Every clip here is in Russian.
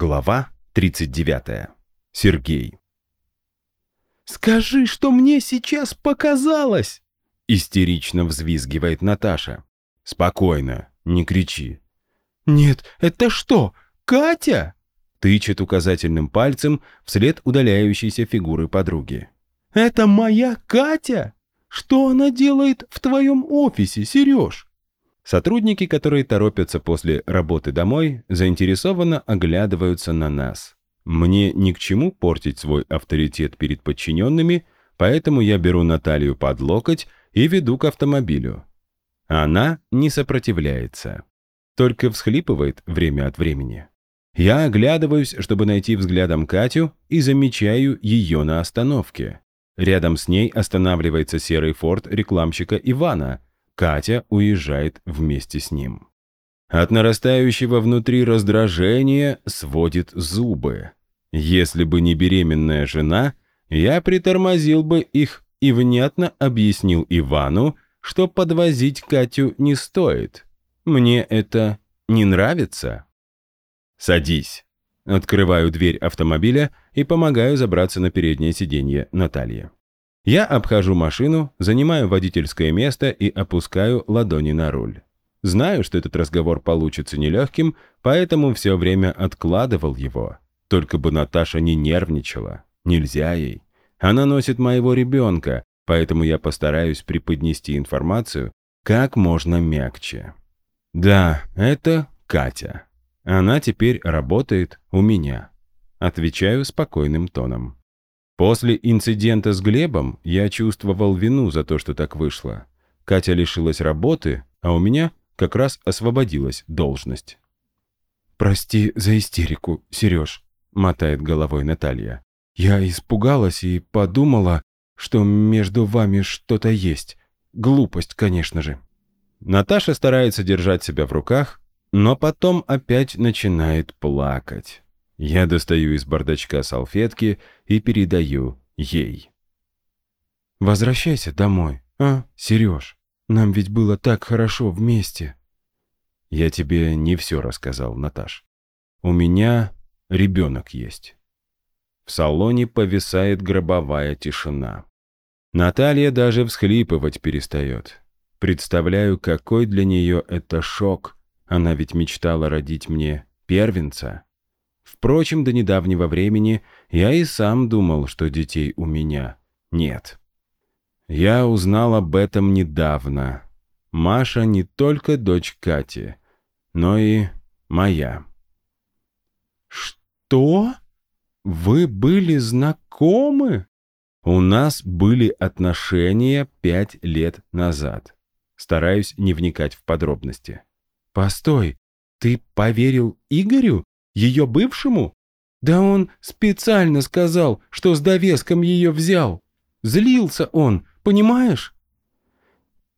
Глава 39. Сергей. «Скажи, что мне сейчас показалось!» Истерично взвизгивает Наташа. «Спокойно, не кричи». «Нет, это что, Катя?» Тычет указательным пальцем вслед удаляющейся фигуры подруги. «Это моя Катя? Что она делает в твоем офисе, Сереж?» Сотрудники, которые торопятся после работы домой, заинтересованно оглядываются на нас. Мне ни к чему портить свой авторитет перед подчиненными, поэтому я беру Наталью под локоть и веду к автомобилю. Она не сопротивляется, только всхлипывает время от времени. Я оглядываюсь, чтобы найти взглядом Катю, и замечаю ее на остановке. Рядом с ней останавливается серый форт рекламщика Ивана – Катя уезжает вместе с ним. От нарастающего внутри раздражения сводит зубы. Если бы не беременная жена, я притормозил бы их и внятно объяснил Ивану, что подвозить Катю не стоит. Мне это не нравится. «Садись». Открываю дверь автомобиля и помогаю забраться на переднее сиденье Наталье. Я обхожу машину, занимаю водительское место и опускаю ладони на руль. Знаю, что этот разговор получится нелегким, поэтому все время откладывал его. Только бы Наташа не нервничала. Нельзя ей. Она носит моего ребенка, поэтому я постараюсь преподнести информацию как можно мягче. Да, это Катя. Она теперь работает у меня. Отвечаю спокойным тоном. После инцидента с Глебом я чувствовал вину за то, что так вышло. Катя лишилась работы, а у меня как раз освободилась должность. «Прости за истерику, Сереж», — мотает головой Наталья. «Я испугалась и подумала, что между вами что-то есть. Глупость, конечно же». Наташа старается держать себя в руках, но потом опять начинает плакать. Я достаю из бардачка салфетки и передаю ей. «Возвращайся домой, а, Сереж? Нам ведь было так хорошо вместе». «Я тебе не все рассказал, Наташ. У меня ребенок есть». В салоне повисает гробовая тишина. Наталья даже всхлипывать перестает. Представляю, какой для нее это шок. Она ведь мечтала родить мне первенца. Впрочем, до недавнего времени я и сам думал, что детей у меня нет. Я узнал об этом недавно. Маша не только дочь Кати, но и моя. «Что? Вы были знакомы?» У нас были отношения пять лет назад. Стараюсь не вникать в подробности. «Постой, ты поверил Игорю? Ее бывшему? Да он специально сказал, что с довеском ее взял. Злился он, понимаешь?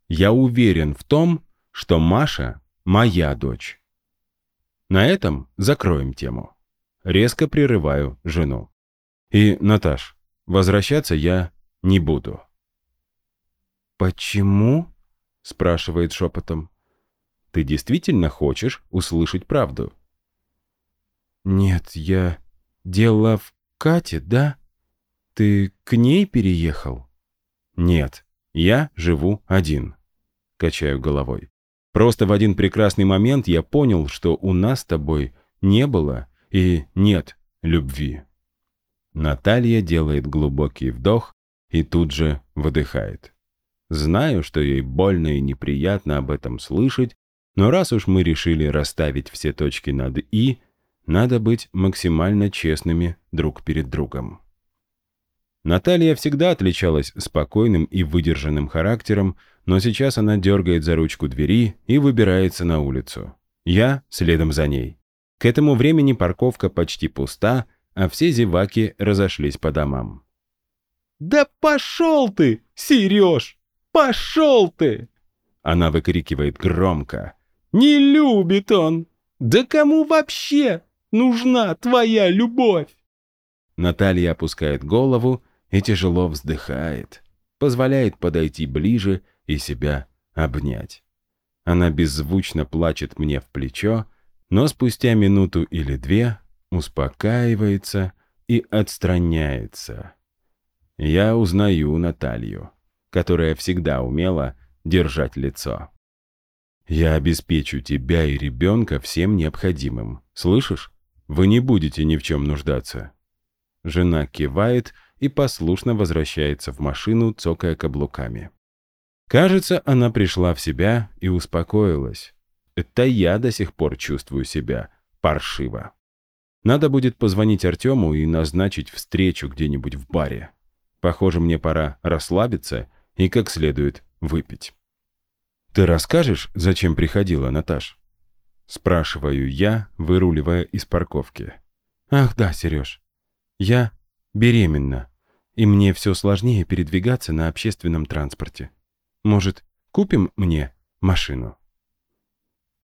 Я уверен в том, что Маша моя дочь. На этом закроем тему. Резко прерываю жену. И, Наташ, возвращаться я не буду. «Почему?» — спрашивает шепотом. «Ты действительно хочешь услышать правду?» «Нет, я... Дело в Кате, да? Ты к ней переехал?» «Нет, я живу один», — качаю головой. «Просто в один прекрасный момент я понял, что у нас с тобой не было и нет любви». Наталья делает глубокий вдох и тут же выдыхает. Знаю, что ей больно и неприятно об этом слышать, но раз уж мы решили расставить все точки над «и», надо быть максимально честными друг перед другом. Наталья всегда отличалась спокойным и выдержанным характером, но сейчас она дергает за ручку двери и выбирается на улицу. Я следом за ней. К этому времени парковка почти пуста, а все зеваки разошлись по домам. «Да пошел ты, Сереж! Пошел ты!» Она выкрикивает громко. «Не любит он! Да кому вообще нужна твоя любовь!» Наталья опускает голову и тяжело вздыхает, позволяет подойти ближе и себя обнять. Она беззвучно плачет мне в плечо, но спустя минуту или две успокаивается и отстраняется. Я узнаю Наталью, которая всегда умела держать лицо. Я обеспечу тебя и ребенка всем необходимым. Слышишь? Вы не будете ни в чем нуждаться. Жена кивает и послушно возвращается в машину, цокая каблуками. Кажется, она пришла в себя и успокоилась. Это я до сих пор чувствую себя паршиво. Надо будет позвонить Артему и назначить встречу где-нибудь в баре. Похоже, мне пора расслабиться и как следует выпить. «Ты расскажешь, зачем приходила, Наташ?» Спрашиваю я, выруливая из парковки. «Ах да, Сереж, я беременна, и мне все сложнее передвигаться на общественном транспорте. Может, купим мне машину?»